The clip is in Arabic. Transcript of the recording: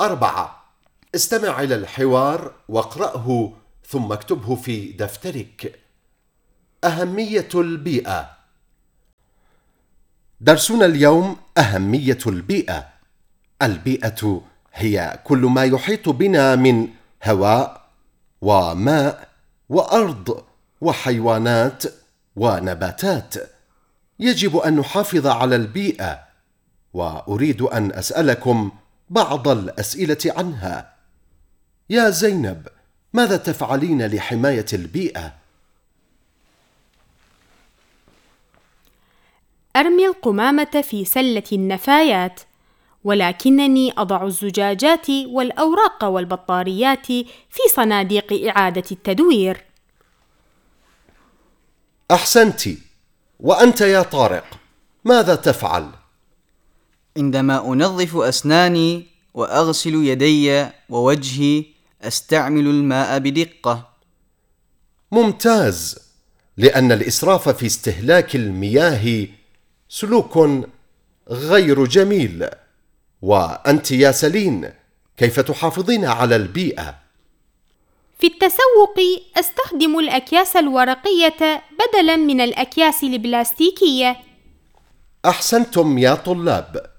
أربعة. استمع إلى الحوار واقرأه ثم اكتبه في دفترك. أهمية البيئة. درسنا اليوم أهمية البيئة. البيئة هي كل ما يحيط بنا من هواء وماء وأرض وحيوانات ونباتات. يجب أن نحافظ على البيئة. وأريد أن أسألكم بعض الأسئلة عنها يا زينب ماذا تفعلين لحماية البيئة؟ أرمي القمامة في سلة النفايات ولكنني أضع الزجاجات والأوراق والبطاريات في صناديق إعادة التدوير أحسنت وأنت يا طارق ماذا تفعل؟ عندما أنظف أسناني وأغسل يدي ووجهي أستعمل الماء بدقة. ممتاز. لأن الإسراف في استهلاك المياه سلوك غير جميل. وأنت يا سلين كيف تحافظين على البيئة؟ في التسوق أستخدم الأكياس الورقية بدلاً من الأكياس البلاستيكية. أحسنتم يا طلاب.